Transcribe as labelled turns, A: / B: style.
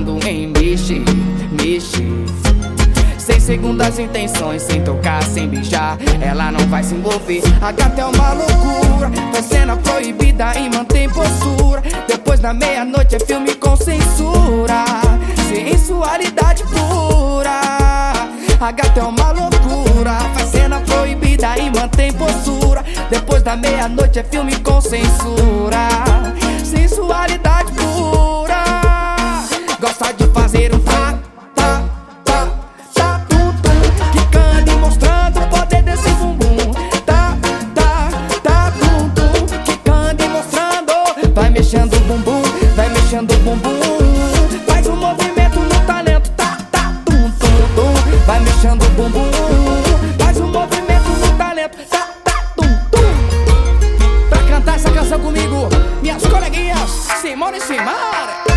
A: pensando em mexer, mexer. Sem segundas intenções, sem tocar, sem beijar Ela não vai se envolver. A gata é uma loucura Faz cena proibida e mantém postura. Depois da meia-noite é filme com censura Sensualidade pura. A gata é uma loucura Faz cena proibida e mantém postura. Depois da meia-noite é filme com censura Sensualidade Por Simón y Simar.